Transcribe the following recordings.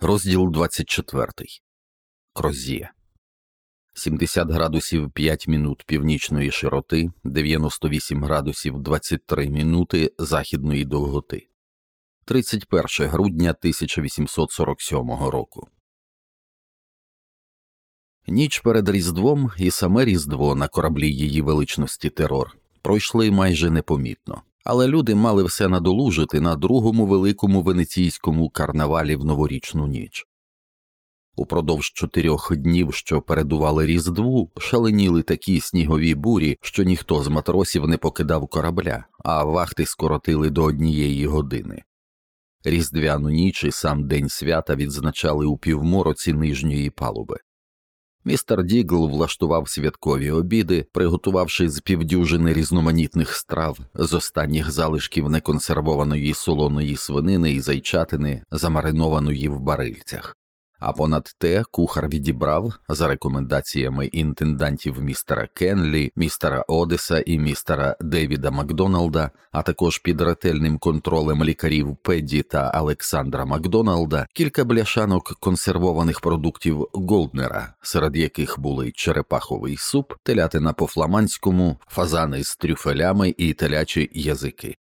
Розділ 24. Крозія 70 градусів 5 мінут північної широти, 98 градусів 23 мінути західної довготи. 31 грудня 1847 року. Ніч перед Різдвом і саме Різдво на кораблі її величності терор пройшли майже непомітно але люди мали все надолужити на другому великому венеційському карнавалі в новорічну ніч. Упродовж чотирьох днів, що передували Різдву, шаленіли такі снігові бурі, що ніхто з матросів не покидав корабля, а вахти скоротили до однієї години. Різдвяну ніч і сам день свята відзначали у півмороці нижньої палуби. Містер Дігл влаштував святкові обіди, приготувавши з півдюжини різноманітних страв з останніх залишків неконсервованої солоної свинини і зайчатини, замаринованої в барильцях. А понад те кухар відібрав за рекомендаціями інтендантів містера Кенлі, містера Одеса і містера Девіда Макдоналда, а також під ретельним контролем лікарів Педді та Олександра Макдоналда кілька бляшанок консервованих продуктів Голднера, серед яких були черепаховий суп, телятина по фламандському, фазани з трюфелями і телячі язики.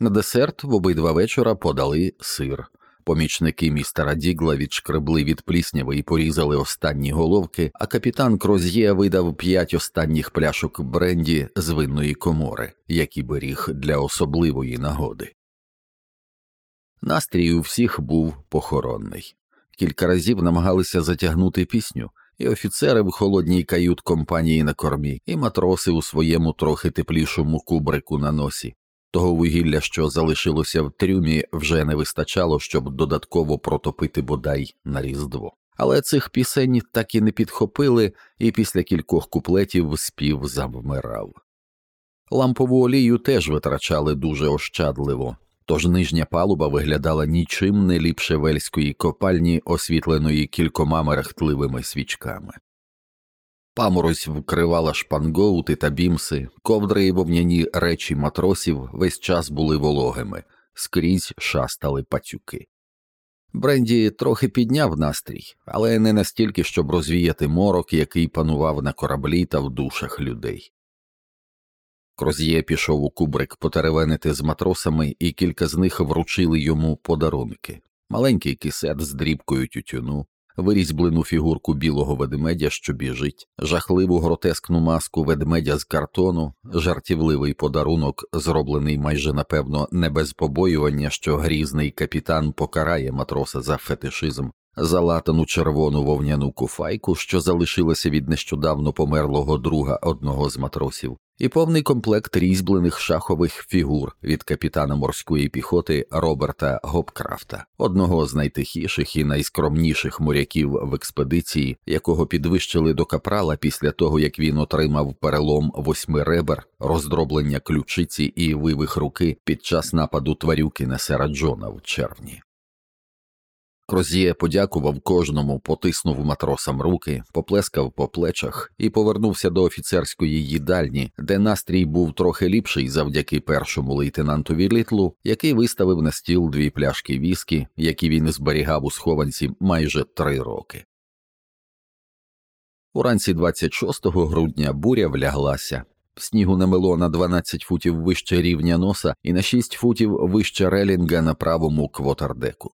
На десерт в обидва вечора подали сир. Помічники містера Дігла відшкребли від плісняви і порізали останні головки, а капітан Кроз'є видав п'ять останніх пляшок бренді з винної комори, які беріг для особливої нагоди. Настрій у всіх був похоронний. Кілька разів намагалися затягнути пісню, і офіцери в холодній кают компанії на кормі, і матроси у своєму трохи теплішому кубрику на носі, того вугілля, що залишилося в трюмі, вже не вистачало, щоб додатково протопити бодай на різдво. Але цих пісень так і не підхопили, і після кількох куплетів спів завмирав. Лампову олію теж витрачали дуже ощадливо, тож нижня палуба виглядала нічим не ліпше вельської копальні, освітленої кількома мерехтливими свічками. Паморозь вкривала шпангоути та бімси, ковдри і вовняні речі матросів весь час були вологими, скрізь шастали пацюки. Бренді трохи підняв настрій, але не настільки, щоб розвіяти морок, який панував на кораблі та в душах людей. Кроз'є пішов у кубрик потеревенити з матросами, і кілька з них вручили йому подарунки маленький кисет з дрібкою тютюну, вирізьблену фігурку білого ведмедя, що біжить, жахливу гротескну маску ведмедя з картону, жартівливий подарунок, зроблений майже напевно не без побоювання, що грізний капітан покарає матроса за фетишизм, залатану червону вовняну куфайку, що залишилася від нещодавно померлого друга одного з матросів, і повний комплект різьблених шахових фігур від капітана морської піхоти Роберта Гопкрафта, одного з найтихіших і найскромніших моряків в експедиції, якого підвищили до капрала після того, як він отримав перелом восьми ребер, роздроблення ключиці і вивих руки під час нападу тварюки на сера Джона в червні. Крозіє подякував кожному, потиснув матросам руки, поплескав по плечах і повернувся до офіцерської їдальні, де настрій був трохи ліпший завдяки першому лейтенантові літлу, який виставив на стіл дві пляшки віскі, які він зберігав у схованці майже три роки. Уранці 26 грудня буря вляглася. Снігу намело на 12 футів вище рівня носа і на 6 футів вище релінга на правому квотердеку.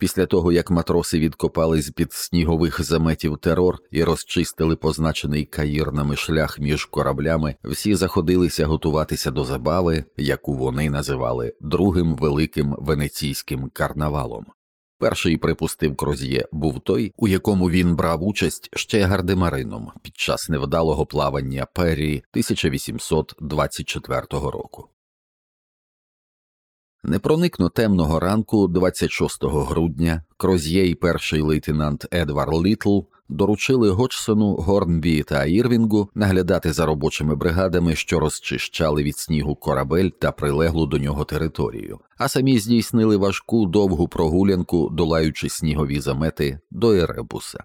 Після того, як матроси відкопали з під снігових заметів терор і розчистили позначений каїрнами шлях між кораблями, всі заходилися готуватися до забави, яку вони називали другим великим венеційським карнавалом. Перший припустив Кроз'є був той, у якому він брав участь ще гардемарином під час невдалого плавання Перрі 1824 року. Непроникно темного ранку, 26 грудня, Кроз'є і перший лейтенант Едвард Літл доручили Годжсону, Горнбі та Ірвінгу наглядати за робочими бригадами, що розчищали від снігу корабель та прилеглу до нього територію, а самі здійснили важку довгу прогулянку, долаючи снігові замети до Еребуса.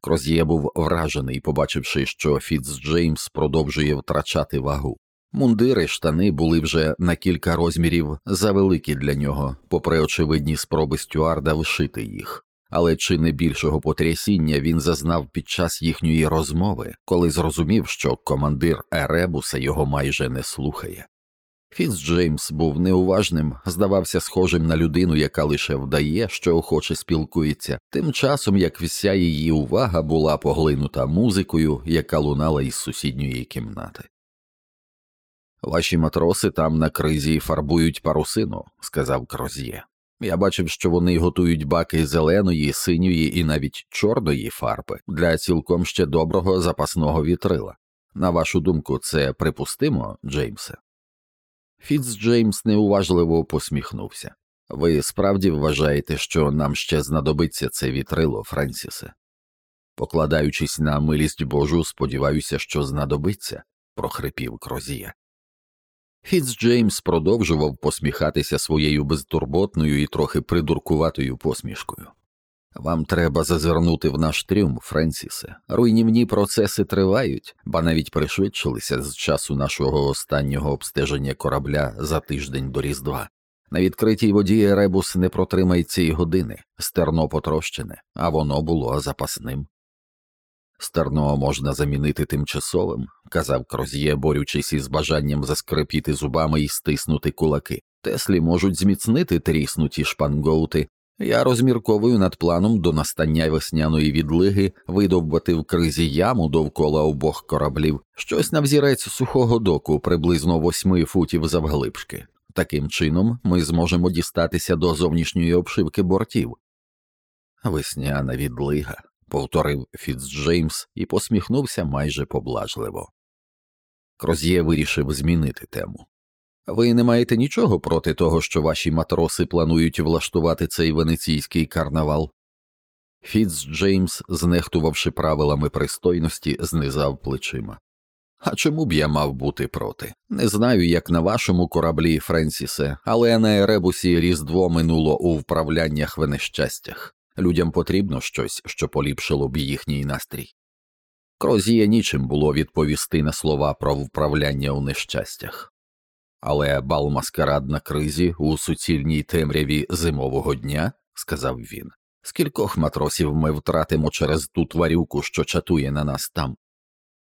Кроз'є був вражений, побачивши, що Фіцджеймс продовжує втрачати вагу. Мундири штани були вже на кілька розмірів завеликі для нього, попри очевидні спроби стюарда вшити їх. Але чи не більшого потрясіння він зазнав під час їхньої розмови, коли зрозумів, що командир Еребуса його майже не слухає. Фіц Джеймс був неуважним, здавався схожим на людину, яка лише вдає, що охоче спілкується, тим часом як вся її увага була поглинута музикою, яка лунала із сусідньої кімнати. Ваші матроси там на кризі фарбують парусину, сказав Кроз'є. Я бачив, що вони готують баки зеленої, синьої і навіть чорної фарби для цілком ще доброго запасного вітрила. На вашу думку, це припустимо, Джеймсе? Фіц Джеймс неуважливо посміхнувся. Ви справді вважаєте, що нам ще знадобиться це вітрило, Френсісе? Покладаючись на милість Божу, сподіваюся, що знадобиться, прохрипів Крозія. Фіц Джеймс продовжував посміхатися своєю безтурботною і трохи придуркуватою посмішкою. Вам треба зазирнути в наш трюм, Френсісе. Руйнівні процеси тривають, ба навіть пришвидшилися з часу нашого останнього обстеження корабля за тиждень до Різдва. На відкритій воді Еребус не протримається й години, стерно потрощене, а воно було запасним. Стерно можна замінити тимчасовим, казав Кроз'є, борючись із бажанням заскрипіти зубами і стиснути кулаки. Теслі можуть зміцнити тріснуті шпангоути. Я розмірковую над планом до настання весняної відлиги видовбати в кризі яму довкола обох кораблів, щось на взірець сухого доку приблизно восьми футів завглибшки. Таким чином ми зможемо дістатися до зовнішньої обшивки бортів. Весняна відлига повторив Фіцджеймс і посміхнувся майже поблажливо. Кроз'є вирішив змінити тему. Ви не маєте нічого проти того, що ваші матроси планують влаштувати цей венеційський карнавал? Фіцджеймс, знехтувавши правилами пристойності, знизав плечима. А чому б я мав бути проти? Не знаю, як на вашому кораблі, Френсісе, але на Еребусі Різдво минуло у вправляннях в нещастях. Людям потрібно щось, що поліпшило б їхній настрій. Крозіє нічим було відповісти на слова про вправляння у нещастях, але бал маскарад на кризі у суцільній темряві зимового дня, сказав він, скількох матросів ми втратимо через ту тварюку, що чатує на нас там.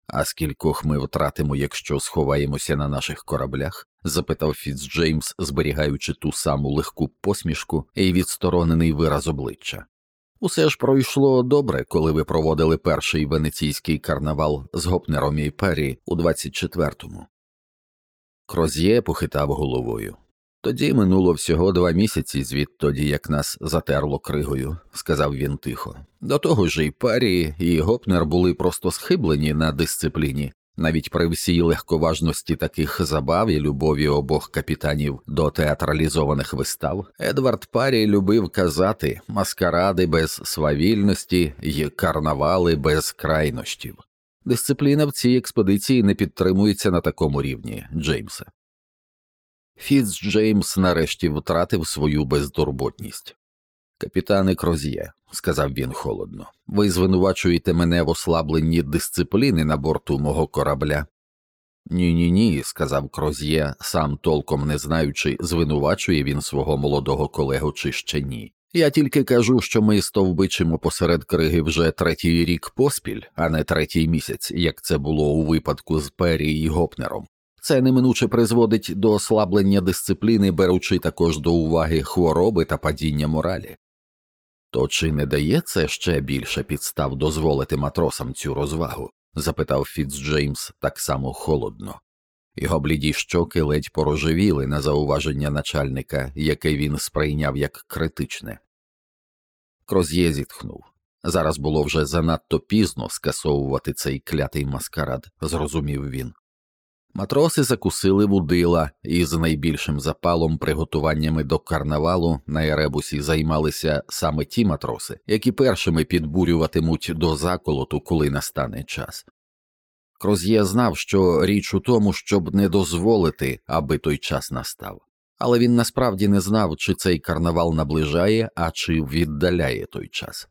А скількох ми втратимо, якщо сховаємося на наших кораблях? запитав Фіцджеймс, зберігаючи ту саму легку посмішку і відсторонений вираз обличчя. Усе ж пройшло добре, коли ви проводили перший венеційський карнавал з Гопнером і Перрі у 24-му. Кроз'є похитав головою. Тоді минуло всього два місяці звідтоді, як нас затерло кригою, сказав він тихо. До того ж і Перрі, і Гопнер були просто схиблені на дисципліні, навіть при всій легковажності таких забав і любові обох капітанів до театралізованих вистав, Едвард Парі любив казати маскаради без свавільності й карнавали без крайнощів. Дисципліна в цій експедиції не підтримується на такому рівні, Джеймсе. Фіц Джеймс нарешті втратив свою безтурботність. Капітане Кроз'є, сказав він холодно, ви звинувачуєте мене в ослабленні дисципліни на борту мого корабля. Ні, ні, ні, сказав Кроз'є, сам толком не знаючи, звинувачує він свого молодого колегу чи ще ні. Я тільки кажу, що ми стовбичимо посеред криги вже третій рік поспіль, а не третій місяць, як це було у випадку з Пері і Гопнером. Це неминуче призводить до ослаблення дисципліни, беручи також до уваги хвороби та падіння моралі. То чи не дає це ще більше підстав дозволити матросам цю розвагу? запитав Фіцджеймс так само холодно. Його бліді щоки ледь порожевіли на зауваження начальника, яке він сприйняв як критичне. Кроз'є зітхнув. Зараз було вже занадто пізно скасовувати цей клятий маскарад, зрозумів він. Матроси закусили вудила і з найбільшим запалом приготуваннями до карнавалу на Еребусі займалися саме ті матроси, які першими підбурюватимуть до заколоту, коли настане час. Кроз'є знав, що річ у тому, щоб не дозволити, аби той час настав, але він насправді не знав, чи цей карнавал наближає, а чи віддаляє той час.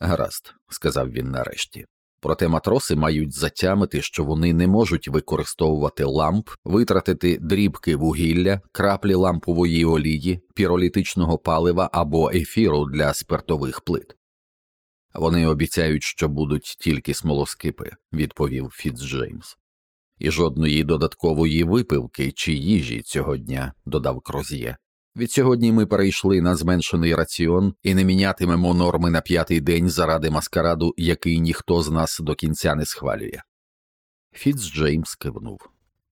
Гаразд, сказав він нарешті. Проте матроси мають затямити, що вони не можуть використовувати ламп, витратити дрібки вугілля, краплі лампової олії, піролітичного палива або ефіру для спиртових плит. Вони обіцяють, що будуть тільки смолоскипи, відповів Фіцджеймс. І жодної додаткової випивки чи їжі цього дня, додав Кроз'є. Відсьогодні ми перейшли на зменшений раціон і не мінятимемо норми на п'ятий день заради маскараду, який ніхто з нас до кінця не схвалює. Фіцджеймс кивнув.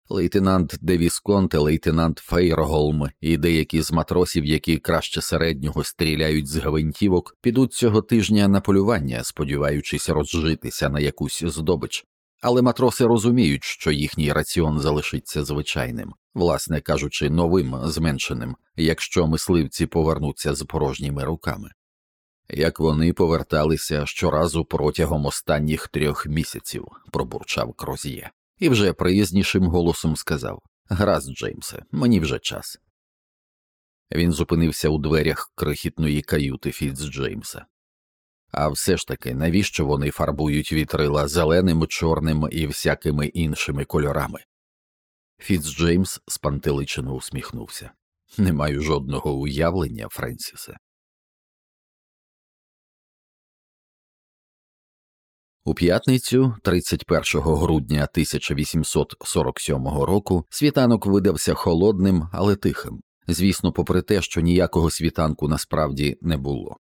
Лейтенант Девісконте, лейтенант Фейрголм і деякі з матросів, які краще середнього стріляють з гвинтівок, підуть цього тижня на полювання, сподіваючись розжитися на якусь здобич. Але матроси розуміють, що їхній раціон залишиться звичайним, власне кажучи, новим зменшеним, якщо мисливці повернуться з порожніми руками. Як вони поверталися щоразу протягом останніх трьох місяців, пробурчав Кроз'є і вже приязнішим голосом сказав Гаразд, Джеймсе, мені вже час. Він зупинився у дверях крихітної каюти Фіцджеймса. А все ж таки, навіщо вони фарбують вітрила зеленим, чорним і всякими іншими кольорами? Фіцджеймс спантеличено усміхнувся. Не маю жодного уявлення, Френсісе. У п'ятницю, 31 грудня 1847 року, світанок видався холодним, але тихим, звісно, попри те, що ніякого світанку насправді не було.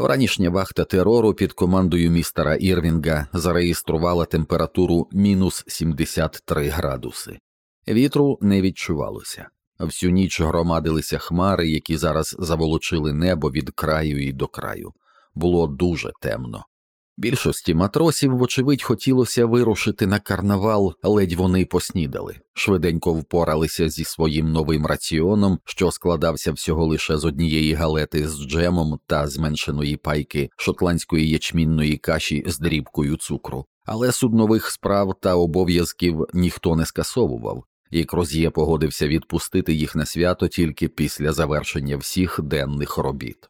Вранішня вахта терору під командою містера Ірвінга зареєструвала температуру мінус 73 градуси. Вітру не відчувалося. Всю ніч громадилися хмари, які зараз заволочили небо від краю і до краю. Було дуже темно. Більшості матросів, вочевидь, хотілося вирушити на карнавал, ледь вони поснідали, швиденько впоралися зі своїм новим раціоном, що складався всього лише з однієї галети з джемом та зменшеної пайки шотландської ячмінної каші з дрібкою цукру, але суднових справ та обов'язків ніхто не скасовував, і Кроз'є погодився відпустити їх на свято тільки після завершення всіх денних робіт.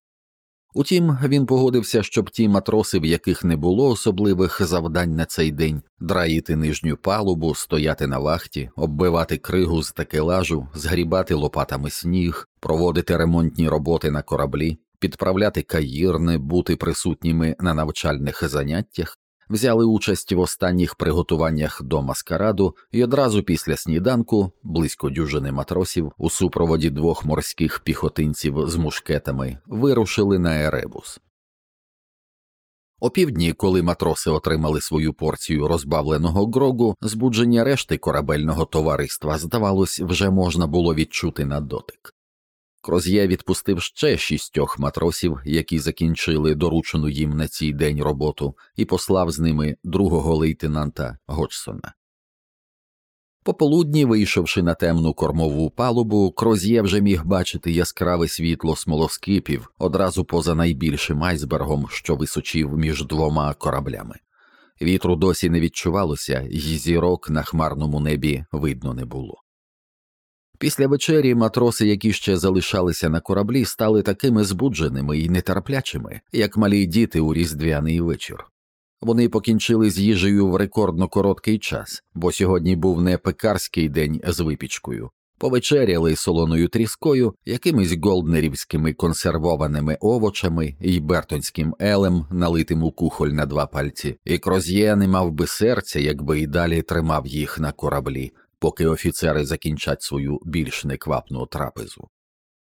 Утім, він погодився, щоб ті матроси, в яких не було особливих завдань на цей день, драїти нижню палубу, стояти на вахті, оббивати кригу з такелажу, згрібати лопатами сніг, проводити ремонтні роботи на кораблі, підправляти каїрни, бути присутніми на навчальних заняттях, взяли участь в останніх приготуваннях до маскараду і одразу після сніданку близько дюжини матросів у супроводі двох морських піхотинців з мушкетами вирушили на Еребус. Опівдні, коли матроси отримали свою порцію розбавленого грогу, збудження решти корабельного товариства, здавалось, вже можна було відчути на дотик. Кроз'є відпустив ще шістьох матросів, які закінчили доручену їм на цій день роботу, і послав з ними другого лейтенанта Годжсона. Пополудні, вийшовши на темну кормову палубу, Кроз'є вже міг бачити яскраве світло смолоскипів одразу поза найбільшим айсбергом, що височив між двома кораблями. Вітру досі не відчувалося, і зірок на хмарному небі видно не було. Після вечері матроси, які ще залишалися на кораблі, стали такими збудженими і нетерплячими, як малі діти у різдвяний вечір. Вони покінчили з їжею в рекордно короткий час, бо сьогодні був не пекарський день з випічкою, повечеряли солоною тріскою, якимись голднерівськими консервованими овочами і бертонським елем, налитим у кухоль на два пальці, і Кроз'є не мав би серця, якби і далі тримав їх на кораблі, поки офіцери закінчать свою більш неквапну трапезу.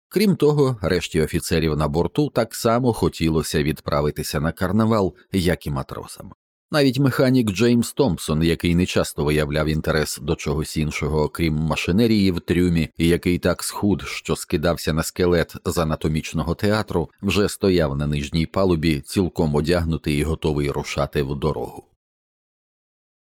Крім того, решті офіцерів на борту так само хотілося відправитися на карнавал, як і матросам. Навіть механік Джеймс Томпсон, який не часто виявляв інтерес до чогось іншого, крім машинерії в трюмі, який так схуд, що скидався на скелет з анатомічного театру, вже стояв на нижній палубі, цілком одягнутий і готовий рушати в дорогу.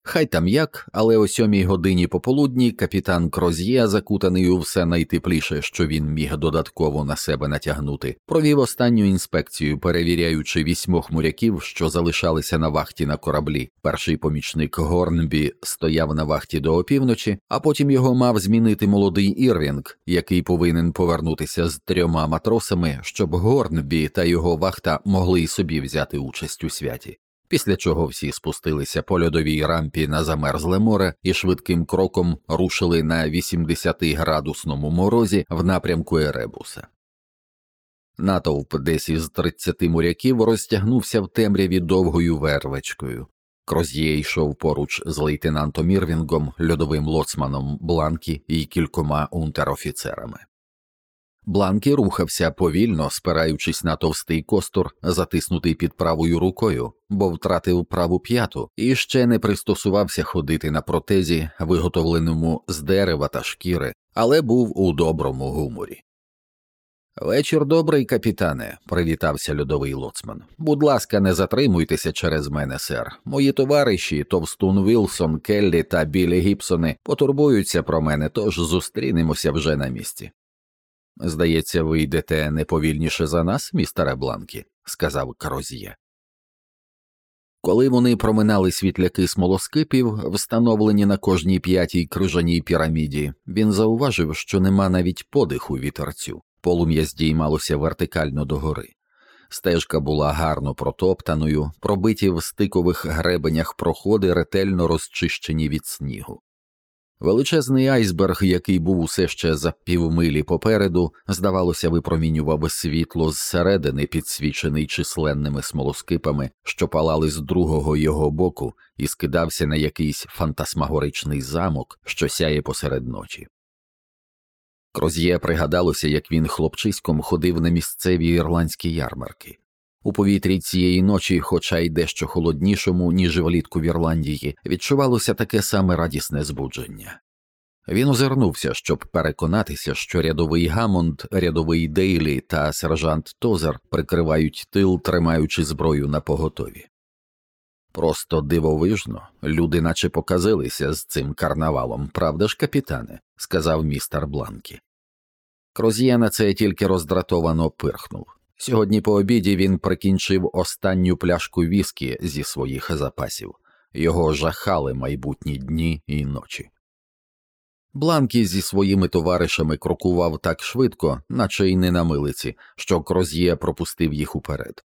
Хай там як, але о сьомій годині пополудні капітан Кроз'є, закутаний у все найтепліше, що він міг додатково на себе натягнути, провів останню інспекцію, перевіряючи вісьмох моряків, що залишалися на вахті на кораблі. Перший помічник Горнбі стояв на вахті до опівночі, а потім його мав змінити молодий Ірвінг, який повинен повернутися з трьома матросами, щоб Горнбі та його вахта могли й собі взяти участь у святі. Після чого всі спустилися по льодовій рампі на замерзле море і швидким кроком рушили на 80-градусному морозі в напрямку Еребуса. Натовп десь із 30 моряків розтягнувся в темряві довгою вервечкою. Кроз'є йшов поруч з лейтенантом Ірвінгом, льодовим лоцманом Бланкі і кількома унтерофіцерами. Бланкі рухався повільно, спираючись на товстий костур, затиснутий під правою рукою, бо втратив праву п'яту і ще не пристосувався ходити на протезі, виготовленому з дерева та шкіри, але був у доброму гуморі. Вечір добрий, капітане, привітався льодовий лоцман. Будь ласка, не затримуйтеся через мене, сер. Мої товариші Товстун Вілсон, Келлі та Білі Гіпсони потурбуються про мене, тож зустрінемося вже на місці. Здається, ви йдете не повільніше за нас, містере Бланкі, сказав Карозія. Коли вони проминали світляки смолоскипів, встановлені на кожній п'ятій крижаній піраміді, він зауважив, що нема навіть подиху вітерцю, полум'я здіймалося вертикально догори. Стежка була гарно протоптаною, пробиті в стикових гребенях проходи ретельно розчищені від снігу. Величезний айсберг, який був усе ще за півмилі попереду, здавалося, випромінював світло зсередини, підсвічений численними смолоскипами, що палали з другого його боку, і скидався на якийсь фантасмагоричний замок, що сяє посеред ночі. Кроз'є пригадалося, як він хлопчиськом ходив на місцеві ірландські ярмарки. У повітрі цієї ночі, хоча й дещо холоднішому, ніж влітку в Ірландії, відчувалося таке саме радісне збудження. Він озирнувся, щоб переконатися, що рядовий Гамонд, рядовий Дейлі та сержант Тозер прикривають тил, тримаючи зброю на поготові. Просто дивовижно, люди наче показилися з цим карнавалом, правда ж, капітане, сказав містер Бланкі. Кроз'є на це тільки роздратовано пирхнув. Сьогодні по обіді він прикінчив останню пляшку віскі зі своїх запасів, його жахали майбутні дні і ночі. Бланкі зі своїми товаришами крокував так швидко, наче й не на милиці, що Кроз'є пропустив їх уперед.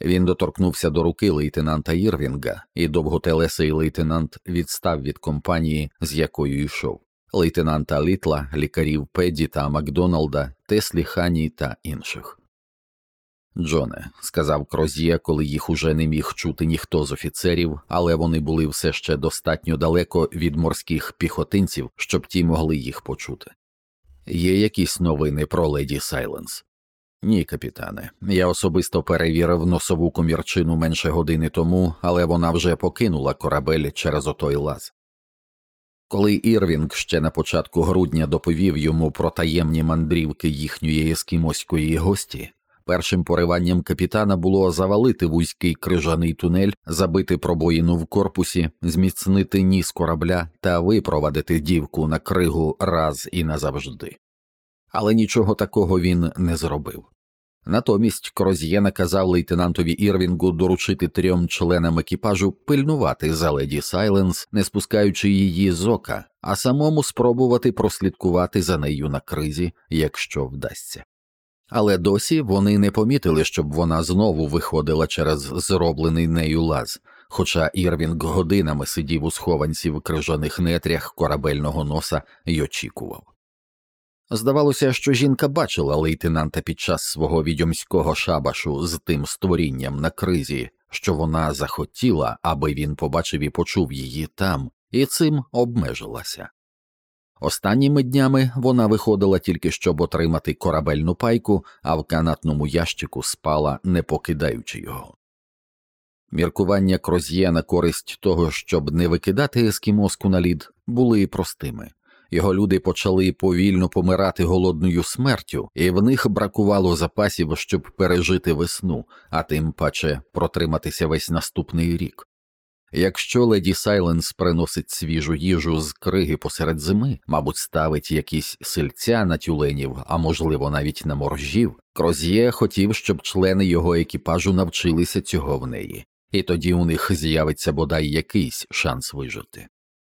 Він доторкнувся до руки лейтенанта Ірвінга, і довготелесий лейтенант відстав від компанії, з якою йшов, лейтенанта Літла, лікарів Педі та Макдоналда, Теслі Хані та інших. Джоне, сказав Кроз'є, коли їх уже не міг чути ніхто з офіцерів, але вони були все ще достатньо далеко від морських піхотинців, щоб ті могли їх почути. Є якісь новини про леді Сайленс? Ні, капітане. Я особисто перевірив носову комірчину менше години тому, але вона вже покинула корабель через отой лаз. Коли Ірвінг ще на початку грудня доповів йому про таємні мандрівки їхньої ескімоської гості, Першим пориванням капітана було завалити вузький крижаний тунель, забити пробоїну в корпусі, зміцнити ніс корабля та випровадити дівку на кригу раз і назавжди. Але нічого такого він не зробив. Натомість Кроз'є наказав лейтенантові Ірвінгу доручити трьом членам екіпажу пильнувати за леді Сайленс, не спускаючи її з ока, а самому спробувати прослідкувати за нею на кризі, якщо вдасться але досі вони не помітили, щоб вона знову виходила через зроблений нею лаз, хоча Ірвінг годинами сидів у схованці в крижаних нетрях корабельного носа й очікував. Здавалося, що жінка бачила лейтенанта під час свого відьомського шабашу з тим створінням на кризі, що вона захотіла, аби він побачив і почув її там, і цим обмежилася. Останніми днями вона виходила тільки щоб отримати корабельну пайку, а в канатному ящику спала, не покидаючи його. Міркування Кроз'є на користь того, щоб не викидати ескімоску на лід, були простими. Його люди почали повільно помирати голодною смертю, і в них бракувало запасів, щоб пережити весну, а тим паче протриматися весь наступний рік. Якщо леді Сайленс приносить свіжу їжу з криги посеред зими, мабуть, ставить якісь сельця на тюленів, а можливо навіть на моржів, Кроз'є хотів, щоб члени його екіпажу навчилися цього в неї, і тоді у них з'явиться бодай якийсь шанс вижити.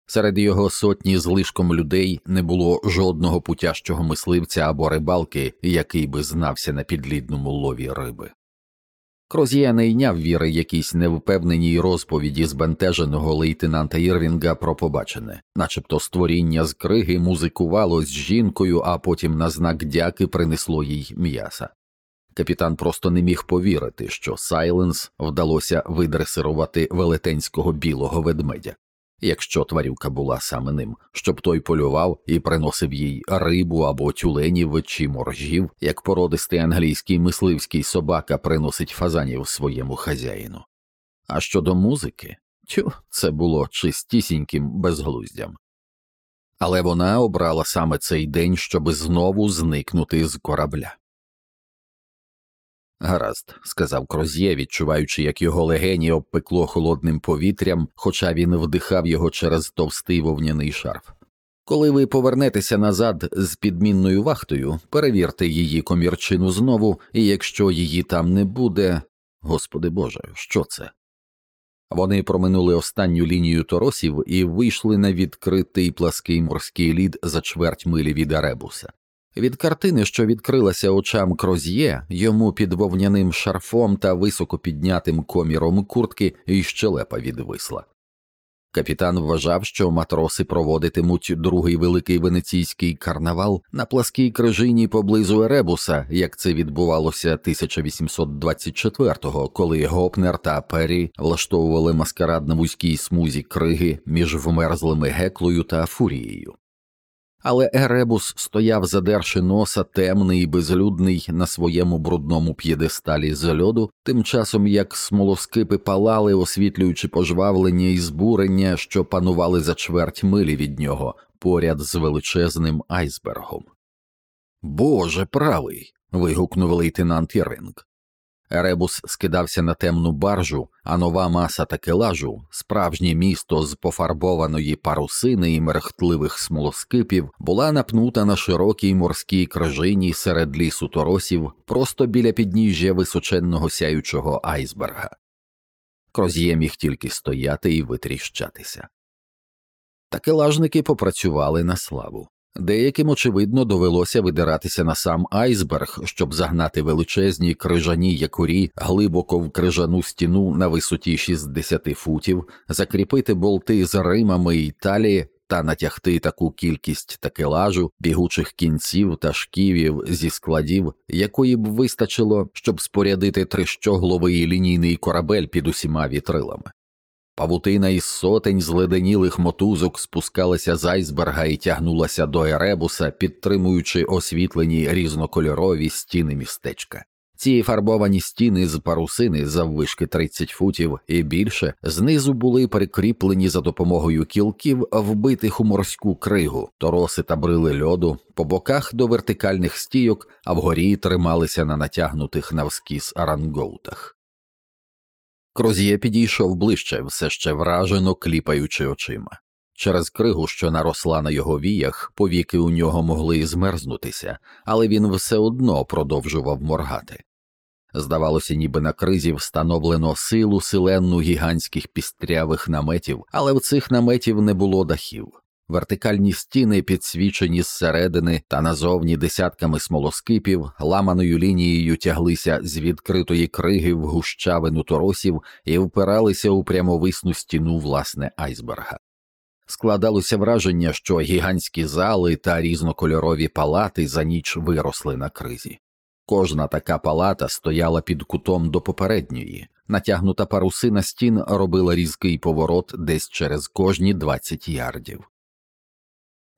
Серед його сотні з лишком людей не було жодного путящого мисливця або рибалки, який би знався на підлідному лові риби. Кроз'є не йняв віри якійсь невпевненій розповіді збентеженого лейтенанта Ірвінга про побачене, начебто створіння з криги музикувало з жінкою, а потім на знак дяки принесло їй м'яса. Капітан просто не міг повірити, що Сайленс вдалося видресирувати велетенського білого ведмедя, якщо тварюка була саме ним, щоб той полював і приносив їй рибу або тюленів чи моржів, як породистий англійський мисливський собака приносить фазанів своєму хазяїну. А щодо музики, тю, це було чистісіньким безглуздям. Але вона обрала саме цей день, щоби знову зникнути з корабля. Гаразд, сказав Кроз'є, відчуваючи, як його легені обпекло холодним повітрям, хоча він вдихав його через товстий вовняний шарф. Коли ви повернетеся назад з підмінною вахтою, перевірте її комірчину знову, і якщо її там не буде. Господи Боже, що це? Вони проминули останню лінію торосів і вийшли на відкритий плаский морський лід за чверть милі від Аребуса. Від картини, що відкрилася очам Кроз'є, йому під вовняним шарфом та високо піднятим коміром куртки і щелепа відвисла. Капітан вважав, що матроси проводитимуть другий великий венеційський карнавал на пласкій крижині поблизу Еребуса, як це відбувалося 1824-го, коли Гопнер та Перрі влаштовували маскарад на вузькій смузі криги між вмерзлими геклою та фурією але Еребус стояв, задерши носа, темний і безлюдний на своєму брудному п'єдесталі з льоду, тим часом як смолоскипи палали, освітлюючи пожвавлення і збурення, що панували за чверть милі від нього, поряд з величезним айсбергом. Боже правий. вигукнув лейтенант Ірвінг. Еребус скидався на темну баржу, а нова маса такелажу, справжнє місто з пофарбованої парусини і мерехтливих смолоскипів, була напнута на широкій морській крижині серед лісу торосів, просто біля підніжжя височенного сяючого айсберга. Кроз'є міг тільки стояти і витріщатися. Такелажники попрацювали на славу. Деяким, очевидно, довелося видиратися на сам айсберг, щоб загнати величезні крижані якорі глибоко в крижану стіну на висоті 60 футів, закріпити болти з римами і талії та натягти таку кількість такелажу, бігучих кінців та шківів зі складів, якої б вистачило, щоб спорядити трищогловий лінійний корабель під усіма вітрилами. Павутина із сотень зледенілих мотузок спускалася з айсберга і тягнулася до еребуса, підтримуючи освітлені різнокольорові стіни містечка. Ці фарбовані стіни з парусини заввишки 30 футів і більше знизу були прикріплені за допомогою кілків, вбитих у морську кригу, тороси та брили льоду, по боках до вертикальних стійок, а вгорі трималися на натягнутих навскіз арангоутах. Кроз'є підійшов ближче, все ще вражено кліпаючи очима. Через кригу, що наросла на його віях, повіки у нього могли змерзнутися, але він все одно продовжував моргати. Здавалося, ніби на кризі встановлено силу силенну гігантських пістрявих наметів, але в цих наметів не було дахів. Вертикальні стіни, підсвічені зсередини та назовні десятками смолоскипів, ламаною лінією тяглися з відкритої криги в гущавину торосів і впиралися у прямовисну стіну власне айсберга. Складалося враження, що гігантські зали та різнокольорові палати за ніч виросли на кризі. Кожна така палата стояла під кутом до попередньої, натягнута парусина стін робила різкий поворот десь через кожні 20 ярдів.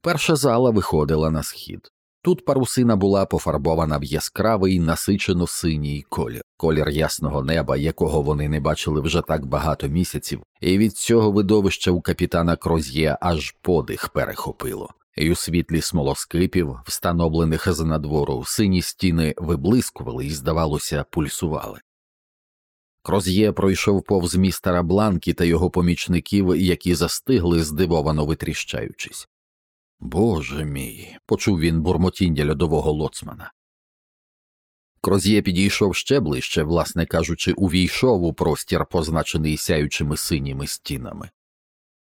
Перша зала виходила на схід. Тут парусина була пофарбована в яскравий насичено синій колір, колір ясного неба, якого вони не бачили вже так багато місяців, і від цього видовища у капітана Кроз'є аж подих перехопило, і у світлі смолоскипів, встановлених з надвору, сині стіни виблискували і, здавалося, пульсували. Кроз'є пройшов повз містера Бланкі та його помічників, які застигли, здивовано витріщаючись. Боже мій, почув він бурмотіння льодового лоцмана. Кроз'є підійшов ще ближче, власне кажучи, увійшов у простір, позначений сяючими синіми стінами.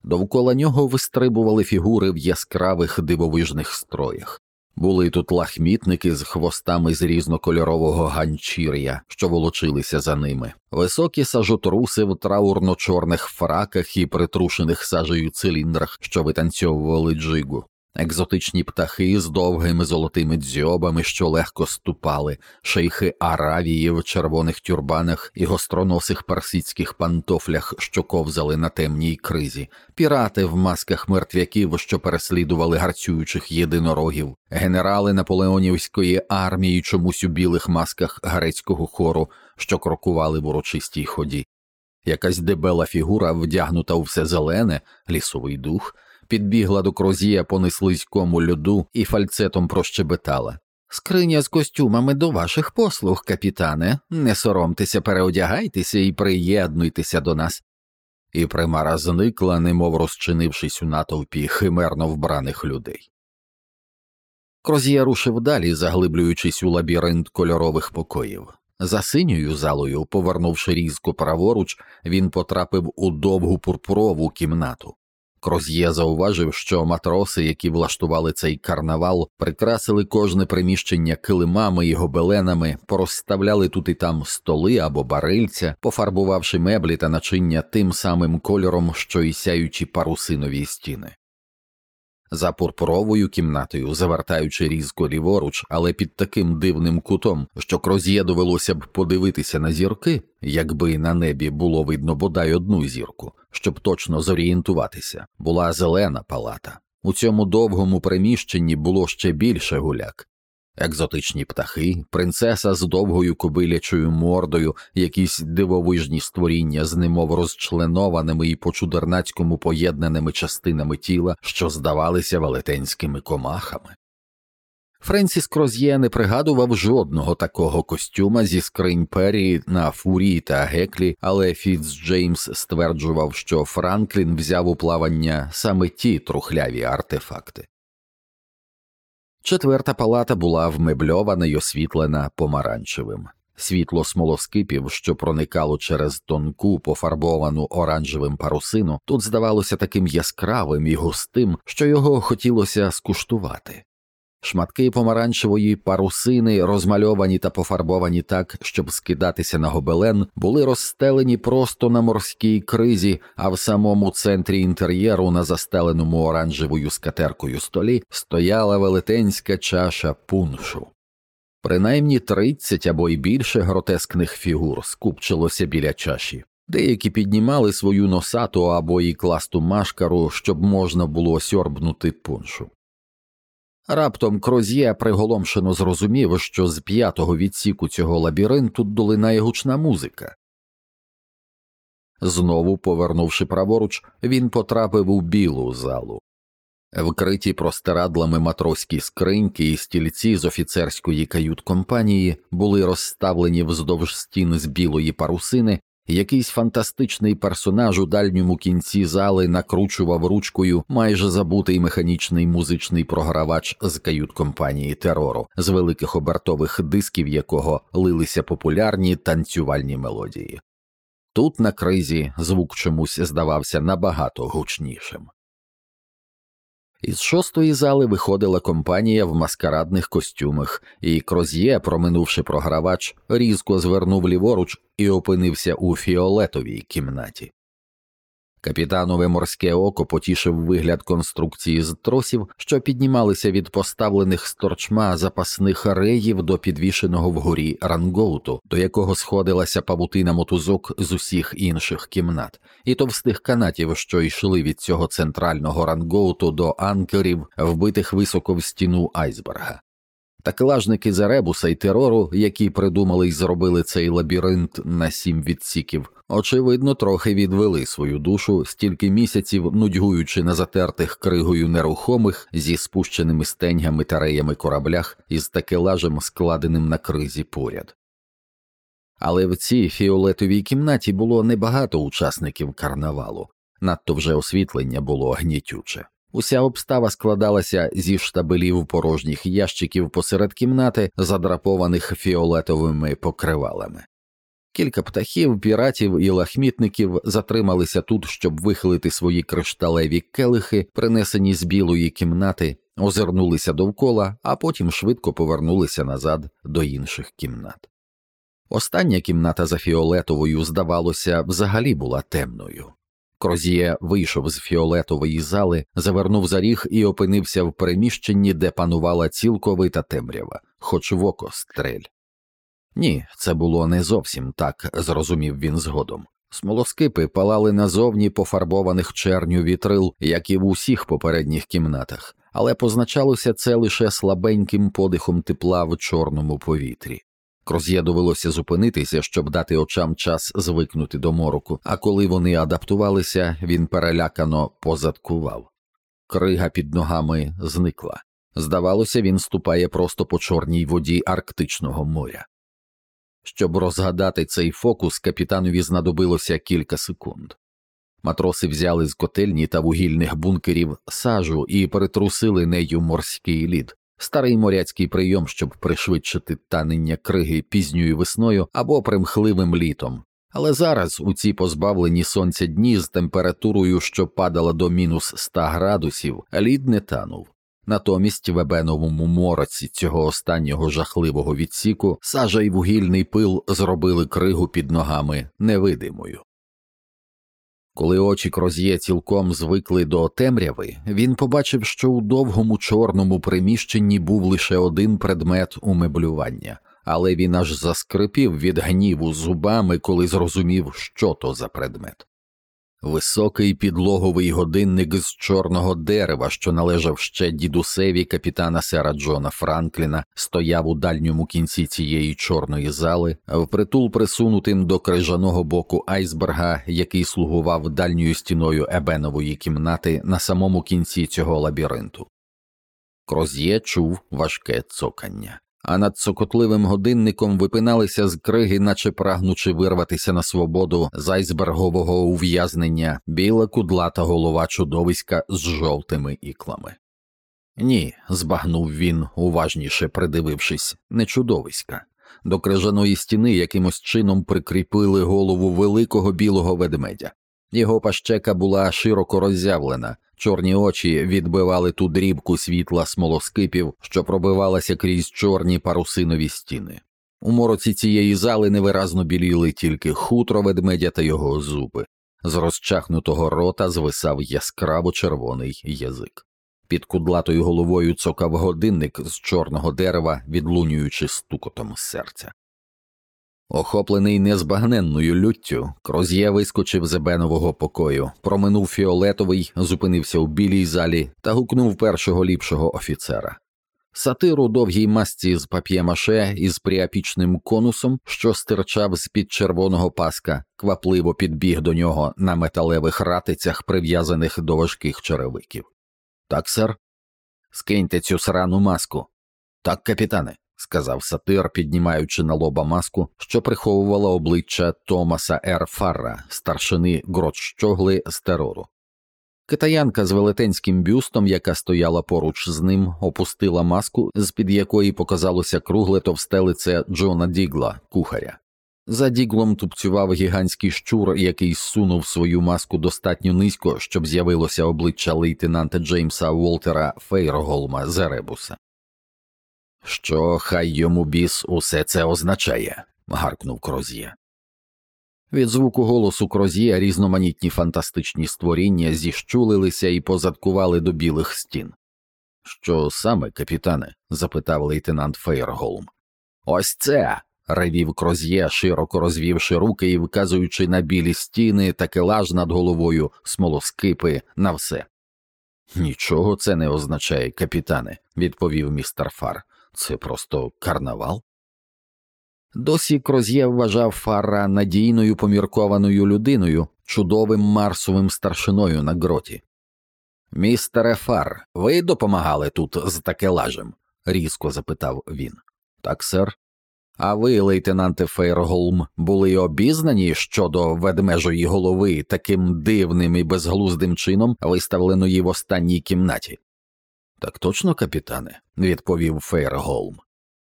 Довкола нього вистрибували фігури в яскравих дивовижних строях. Були тут лахмітники з хвостами з різнокольорового ганчір'я, що волочилися за ними, високі сажотруси в траурно-чорних фраках і притрушених сажею циліндрах, що витанцьовували джигу, екзотичні птахи з довгими золотими дзьобами, що легко ступали, шейхи Аравії в червоних тюрбанах і гостроносих персидських пантофлях, що ковзали на темній кризі, пірати в масках мертвяків, що переслідували гарцюючих єдинорогів, генерали наполеонівської армії, чомусь у білих масках грецького хору, що крокували в урочистій ході. Якась дебела фігура, вдягнута у все зелене, лісовий дух, підбігла до крозія по неслизькому льоду і фальцетом прощебетала. Скриня з костюмами до ваших послуг, капітане, не соромтеся, переодягайтеся і приєднуйтеся до нас. І примара зникла, немов розчинившись у натовпі химерно вбраних людей. Крозія рушив далі, заглиблюючись у лабіринт кольорових покоїв. За синьою залою, повернувши різко праворуч, він потрапив у довгу пурпурову кімнату. Кроз'є зауважив, що матроси, які влаштували цей карнавал, прикрасили кожне приміщення килимами і гобеленами, порозставляли тут і там столи або барильця, пофарбувавши меблі та начиння тим самим кольором, що і сяючі парусинові стіни. За пурпуровою кімнатою, завертаючи різко ліворуч, але під таким дивним кутом, що Кроз'є довелося б подивитися на зірки, якби на небі було видно бодай одну зірку, щоб точно зорієнтуватися, була зелена палата. У цьому довгому приміщенні було ще більше гуляк. Екзотичні птахи, принцеса з довгою кобилячою мордою, якісь дивовижні створіння з немов розчленованими і по чудернацькому поєднаними частинами тіла, що здавалися велетенськими комахами. Френсіс Кроз'є не пригадував жодного такого костюма зі скринь Перрі на фурії та геклі, але Фіц Джеймс стверджував, що Франклін взяв у плавання саме ті трухляві артефакти. Четверта палата була вмебльована й освітлена помаранчевим. Світло смолоскипів, що проникало через тонку, пофарбовану оранжевим парусину, тут здавалося таким яскравим і густим, що його хотілося скуштувати. Шматки помаранчевої парусини, розмальовані та пофарбовані так, щоб скидатися на гобелен, були розстелені просто на морській кризі, а в самому центрі інтер'єру, на застеленому оранжевою скатеркою столі, стояла велетенська чаша пуншу. Принаймні тридцять або й більше гротескних фігур скупчилося біля чаші. Деякі піднімали свою носату або й класту машкару, щоб можна було сьорбнути пуншу. Раптом Кроз'є приголомшено зрозумів, що з п'ятого відсіку цього лабіринту долинає гучна музика. Знову, повернувши праворуч, він потрапив у білу залу. Вкриті простирадлами матроські скриньки і стільці з офіцерської кают компанії були розставлені вздовж стін з білої парусини, Якийсь фантастичний персонаж у дальньому кінці зали накручував ручкою майже забутий механічний музичний програвач з кают компанії терору, з великих обертових дисків якого лилися популярні танцювальні мелодії. Тут на кризі звук чомусь здавався набагато гучнішим. Із шостої зали виходила компанія в маскарадних костюмах, і Кроз'є, проминувши програвач, різко звернув ліворуч і опинився у фіолетовій кімнаті. Капітанове морське око потішив вигляд конструкції з тросів, що піднімалися від поставлених з торчма запасних реїв до підвішеного вгорі рангоуту, до якого сходилася павутина мотузок з усіх інших кімнат, і товстих канатів, що йшли від цього центрального рангоуту до анкерів, вбитих високо в стіну айсберга. Такелажники Заребуса й терору, які придумали й зробили цей лабіринт на сім відсіків, очевидно, трохи відвели свою душу, стільки місяців нудьгуючи на затертих кригою нерухомих зі спущеними стеньгами та реями кораблях із такелажем, складеним на кризі поряд. Але в цій фіолетовій кімнаті було небагато учасників карнавалу, надто вже освітлення було гнітюче. Уся обстава складалася зі штабелів порожніх ящиків посеред кімнати, задрапованих фіолетовими покривалами. Кілька птахів, піратів і лахмітників затрималися тут, щоб вихилити свої кришталеві келихи, принесені з білої кімнати, озирнулися довкола, а потім швидко повернулися назад до інших кімнат. Остання кімната за фіолетовою, здавалося, взагалі була темною. Крозіє вийшов з фіолетової зали, завернув за ріг і опинився в переміщенні, де панувала цілковита темрява, хоч в око стрель. Ні, це було не зовсім так, зрозумів він згодом. Смолоскипи палали назовні пофарбованих черню вітрил, як і в усіх попередніх кімнатах, але позначалося це лише слабеньким подихом тепла в чорному повітрі. Кроз'є довелося зупинитися, щоб дати очам час звикнути до мороку, а коли вони адаптувалися, він перелякано позадкував. Крига під ногами зникла. Здавалося, він ступає просто по чорній воді Арктичного моря. Щоб розгадати цей фокус, капітанові знадобилося кілька секунд. Матроси взяли з котельні та вугільних бункерів сажу і перетрусили нею морський лід, старий моряцький прийом, щоб пришвидшити танення криги пізньою весною або примхливим літом. Але зараз у ці позбавлені сонця дні з температурою, що падала до мінус 100 градусів, лід не танув. Натомість в ебеновому мороці цього останнього жахливого відсіку сажа й вугільний пил зробили кригу під ногами невидимою. Коли очі Кроз'є цілком звикли до темряви, він побачив, що у довгому чорному приміщенні був лише один предмет умеблювання, але він аж заскрипів від гніву зубами, коли зрозумів, що то за предмет. Високий підлоговий годинник з чорного дерева, що належав ще дідусеві капітана сера Джона Франкліна, стояв у дальньому кінці цієї чорної зали, впритул присунутим до крижаного боку айсберга, який слугував дальньою стіною ебенової кімнати на самому кінці цього лабіринту. Кроз'є чув важке цокання а над цокотливим годинником випиналися з криги, наче прагнучи вирватися на свободу з айсбергового ув'язнення біла кудлата голова чудовиська з жовтими іклами. Ні, збагнув він, уважніше придивившись, не чудовиська. До крижаної стіни якимось чином прикріпили голову великого білого ведмедя. Його пащека була широко роззявлена, Чорні очі відбивали ту дрібку світла смолоскипів, що пробивалася крізь чорні парусинові стіни. У мороці цієї зали невиразно біліли тільки хутро ведмедя та його зуби, з розчахнутого рота звисав яскраво червоний язик. Під кудлатою головою цокав годинник з чорного дерева, відлунюючи стукотом серця. Охоплений незбагненною люттю, Кроз'є вискочив з ебенового покою, проминув фіолетовий, зупинився у білій залі та гукнув першого ліпшого офіцера. Сатир у довгій масці з пап'ємаше із пріапічним конусом, що стирчав з під червоного паска, квапливо підбіг до нього на металевих ратицях, прив'язаних до важких черевиків. Так, сер, скиньте цю срану маску. Так, капітане сказав сатир, піднімаючи на лоба маску, що приховувала обличчя Томаса Р. Фарра, старшини Гротщогли з терору. Китаянка з велетенським бюстом, яка стояла поруч з ним, опустила маску, з під якої показалося кругле товсте лице Джона Дігла, кухаря. За діглом тупцював гігантський щур, який сунув свою маску достатньо низько, щоб з'явилося обличчя лейтенанта Джеймса Волтера Фейроголма з Еребуса. Що хай йому біс усе це означає, гаркнув Кроз'є. Від звуку голосу Кроз'є різноманітні фантастичні створіння зіщулилися і позадкували до білих стін. Що саме, капітане? запитав лейтенант Фейрголм. Ось це. ревів Кроз'є, широко розвівши руки і вказуючи на білі стіни, такелаж над головою, смолоскипи, на все. Нічого це не означає, капітане, відповів містер Фар. Це просто карнавал. Досі Кроз'є вважав Фара надійною поміркованою людиною, чудовим марсовим старшиною на гроті. Містере Фар, ви допомагали тут з такелажем? різко запитав він. Так, сер. А ви, лейтенанте Фейрголм, були обізнані щодо ведмежої голови таким дивним і безглуздим чином, виставленої в останній кімнаті? Так точно, капітане, відповів Фейрголм.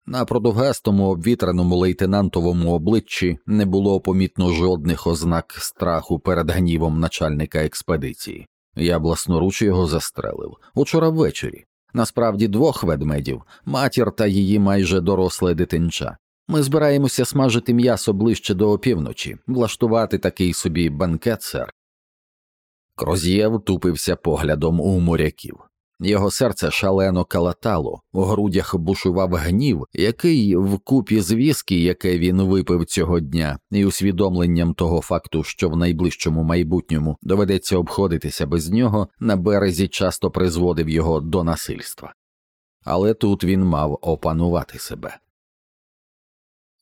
На продовгастому обвітреному лейтенантовому обличчі не було помітно жодних ознак страху перед гнівом начальника експедиції. Я власноруч його застрелив учора ввечері. насправді двох ведмедів, матір та її майже доросле дитинча. Ми збираємося смажити м'ясо ближче до опівночі, влаштувати такий собі банкет, сер. Крозьє втупився поглядом у моряків. Його серце шалено калатало, у грудях бушував гнів, який вкупі з віскі, яке він випив цього дня, і усвідомленням того факту, що в найближчому майбутньому доведеться обходитися без нього, на березі часто призводив його до насильства. Але тут він мав опанувати себе.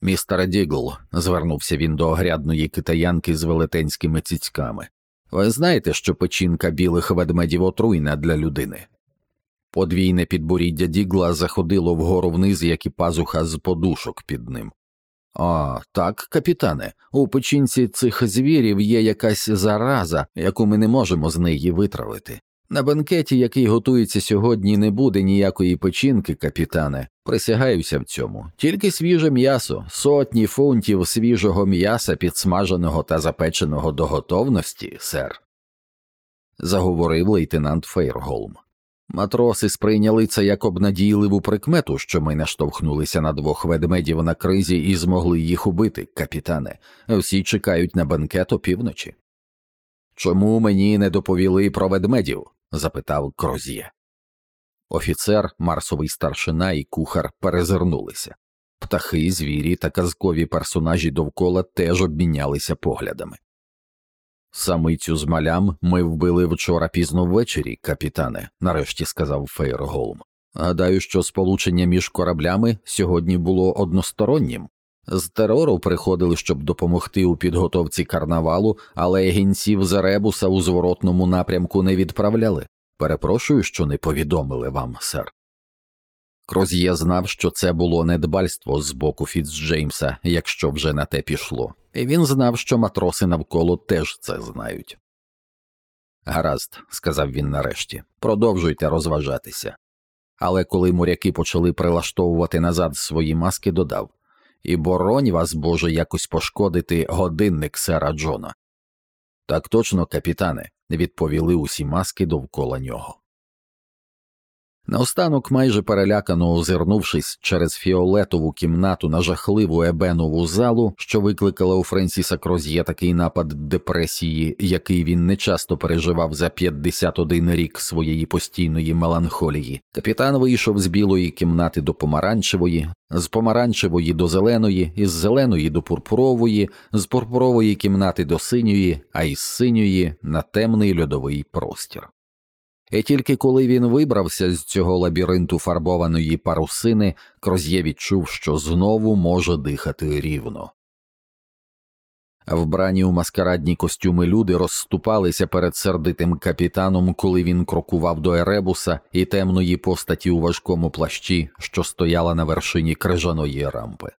Містер Дігл, звернувся він до огрядної китаянки з велетенськими цицьками. Ви знаєте, що печінка білих ведмедів отруйна для людини. Подвійне підборіддя дігла заходило вгору вниз, як і пазуха з подушок під ним. А, так, капітане, у печінці цих звірів є якась зараза, яку ми не можемо з неї витравити. На бенкеті, який готується сьогодні, не буде ніякої печінки, капітане. Присягаюся в цьому, тільки свіже м'ясо, сотні фунтів свіжого м'яса, підсмаженого та запеченого до готовності, сер. Заговорив лейтенант Фейрголм. Матроси сприйняли це як обнадійливу прикмету, що ми наштовхнулися на двох ведмедів на кризі і змогли їх убити, капітане. Всі чекають на бенкет опівночі. Чому мені не доповіли про ведмедів? запитав Кроз'є. Офіцер, марсовий старшина і кухар перезирнулися. Птахи, звірі та казкові персонажі довкола теж обмінялися поглядами. Самицю з малям ми вбили вчора пізно ввечері, капітане, нарешті сказав Фейрголм. Гадаю, що сполучення між кораблями сьогодні було одностороннім. З терору приходили, щоб допомогти у підготовці карнавалу, але гінців з ребуса у зворотному напрямку не відправляли. Перепрошую, що не повідомили вам, сер. Кроз'є знав, що це було недбальство з боку Фіцджеймса, якщо вже на те пішло, він знав, що матроси навколо теж це знають. Гаразд, сказав він нарешті, продовжуйте розважатися. Але коли моряки почали прилаштовувати назад свої маски, додав і боронь вас, Боже, якось пошкодити годинник сера Джона. Так точно, капітане, відповіли усі маски довкола нього. Наостанок, майже перелякано озирнувшись через фіолетову кімнату на жахливу ебенову залу, що викликала у Френсіса Кроз'є такий напад депресії, який він нечасто переживав за 51 рік своєї постійної меланхолії, капітан вийшов з білої кімнати до помаранчевої, з помаранчевої до зеленої, із зеленої до пурпурової, з пурпурової кімнати до синьої, а із синьої на темний льодовий простір. І тільки коли він вибрався з цього лабіринту фарбованої парусини, Кроз'є відчув, що знову може дихати рівно. Вбрані у маскарадні костюми люди розступалися перед сердитим капітаном, коли він крокував до Еребуса і темної постаті у важкому плащі, що стояла на вершині крижаної рампи.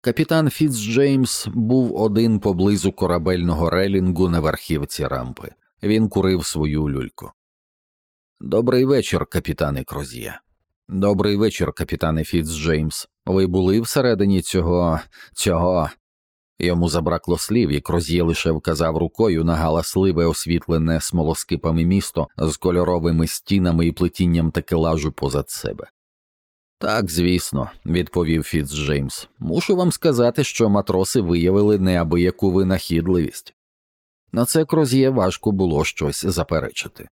Капітан Фіцджеймс був один поблизу корабельного релінгу на верхівці рампи. Він курив свою люльку. Добрий вечір, капітане Кроз'є. Добрий вечір, капітане Фіцджеймс. Ви були всередині цього. цього. Йому забракло слів, і Кроз'є лише вказав рукою на галасливе освітлене смолоскипами місто з кольоровими стінами і плетінням такелажу позад себе. Так, звісно, відповів Фіцджеймс. Мушу вам сказати, що матроси виявили неабияку винахідливість. На це Кроз'є важко було щось заперечити.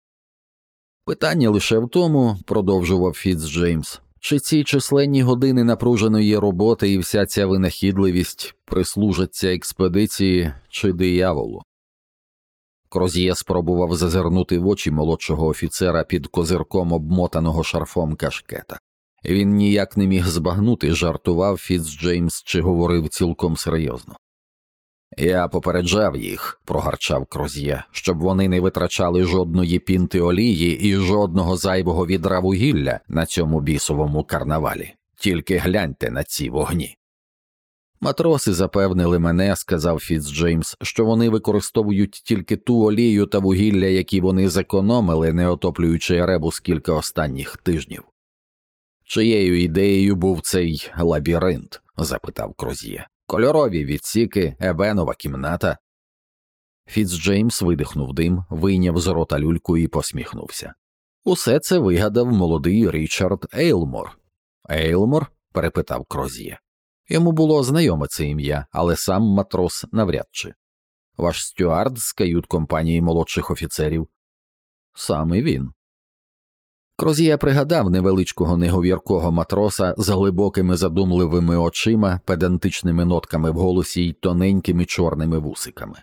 Питання лише в тому, продовжував Фіцджеймс, чи ці численні години напруженої роботи і вся ця винахідливість прислужаться експедиції чи дияволу. Кроз'є спробував зазирнути в очі молодшого офіцера під козирком обмотаного шарфом кашкета. Він ніяк не міг збагнути, жартував Фіцджеймс чи говорив цілком серйозно. Я попереджав їх, прогарчав Кроз'є, щоб вони не витрачали жодної пінти олії і жодного зайвого відра вугілля на цьому бісовому карнавалі. Тільки гляньте на ці вогні. Матроси запевнили мене, сказав Фіцджеймс, що вони використовують тільки ту олію та вугілля, які вони зекономили, не отоплюючи ребус кілька останніх тижнів. Чиєю ідеєю був цей лабіринт? запитав Кроз'є кольорові відсіки, ебенова кімната. Фіцджеймс видихнув дим, вийняв з рота люльку і посміхнувся. Усе це вигадав молодий Річард Ейлмор. Ейлмор? перепитав Кроз'є. Йому було знайоме це ім'я, але сам матрос навряд чи. Ваш стюард з кают компанії молодших офіцерів. Саме він. Крозія пригадав невеличкого неговіркого матроса з глибокими задумливими очима, педантичними нотками в голосі й тоненькими чорними вусиками.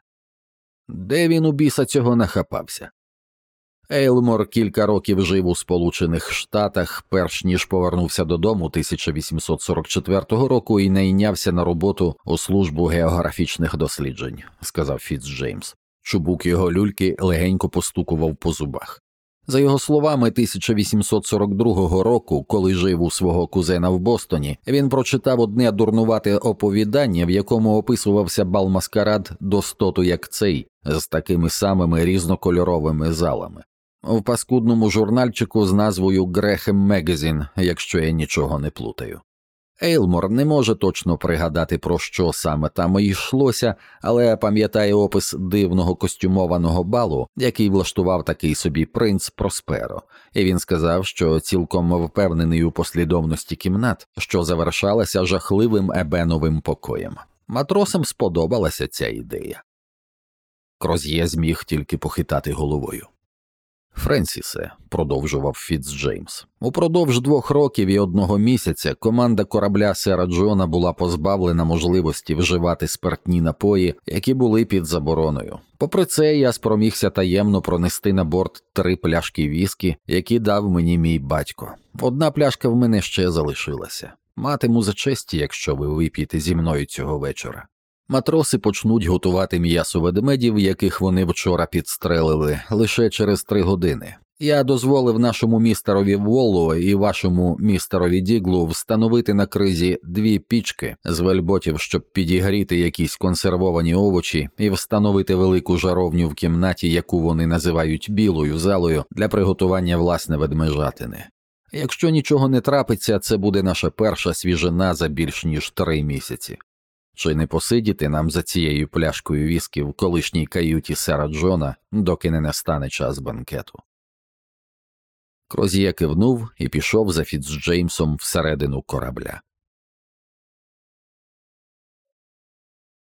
Де він у біса цього нахапався? Ейлмор кілька років жив у Сполучених Штатах, перш ніж повернувся додому 1844 року і найнявся на роботу у службу географічних досліджень, сказав Фіцджеймс. Чубук його люльки легенько постукував по зубах. За його словами, 1842 року, коли жив у свого кузена в Бостоні, він прочитав одне дурнувате оповідання, в якому описувався бал маскарад достоту як цей, з такими самими різнокольоровими залами. В паскудному журнальчику з назвою Graham's Magazine, якщо я нічого не плутаю. Ейлмор не може точно пригадати, про що саме там йшлося, але пам'ятає опис дивного костюмованого балу, який влаштував такий собі принц Просперо, і він сказав, що цілком впевнений у послідовності кімнат, що завершалася жахливим ебеновим покоєм. Матросам сподобалася ця ідея. Кроз'є зміг тільки похитати головою. Френсісе, продовжував Фіцджеймс, упродовж двох років і одного місяця команда корабля Сера Джона була позбавлена можливості вживати спиртні напої, які були під забороною. Попри це, я спромігся таємно пронести на борт три пляшки віскі, які дав мені мій батько. Одна пляшка в мене ще залишилася. Матиму за честі, якщо ви вип'єте зі мною цього вечора. Матроси почнуть готувати м'ясо ведмедів, яких вони вчора підстрелили, лише через три години. Я дозволив нашому містерові Воллу і вашому містерові Діглу встановити на кризі дві пічки з вельботів, щоб підігріти якісь консервовані овочі, і встановити велику жаровню в кімнаті, яку вони називають білою залою для приготування власне ведмежатини. Якщо нічого не трапиться, це буде наша перша свіжина за більш ніж три місяці. Чи не посидіти нам за цією пляшкою віскі в колишній каюті сера Джона, доки не настане час банкету? Крозія кивнув і пішов за Фіцджеймсом всередину корабля.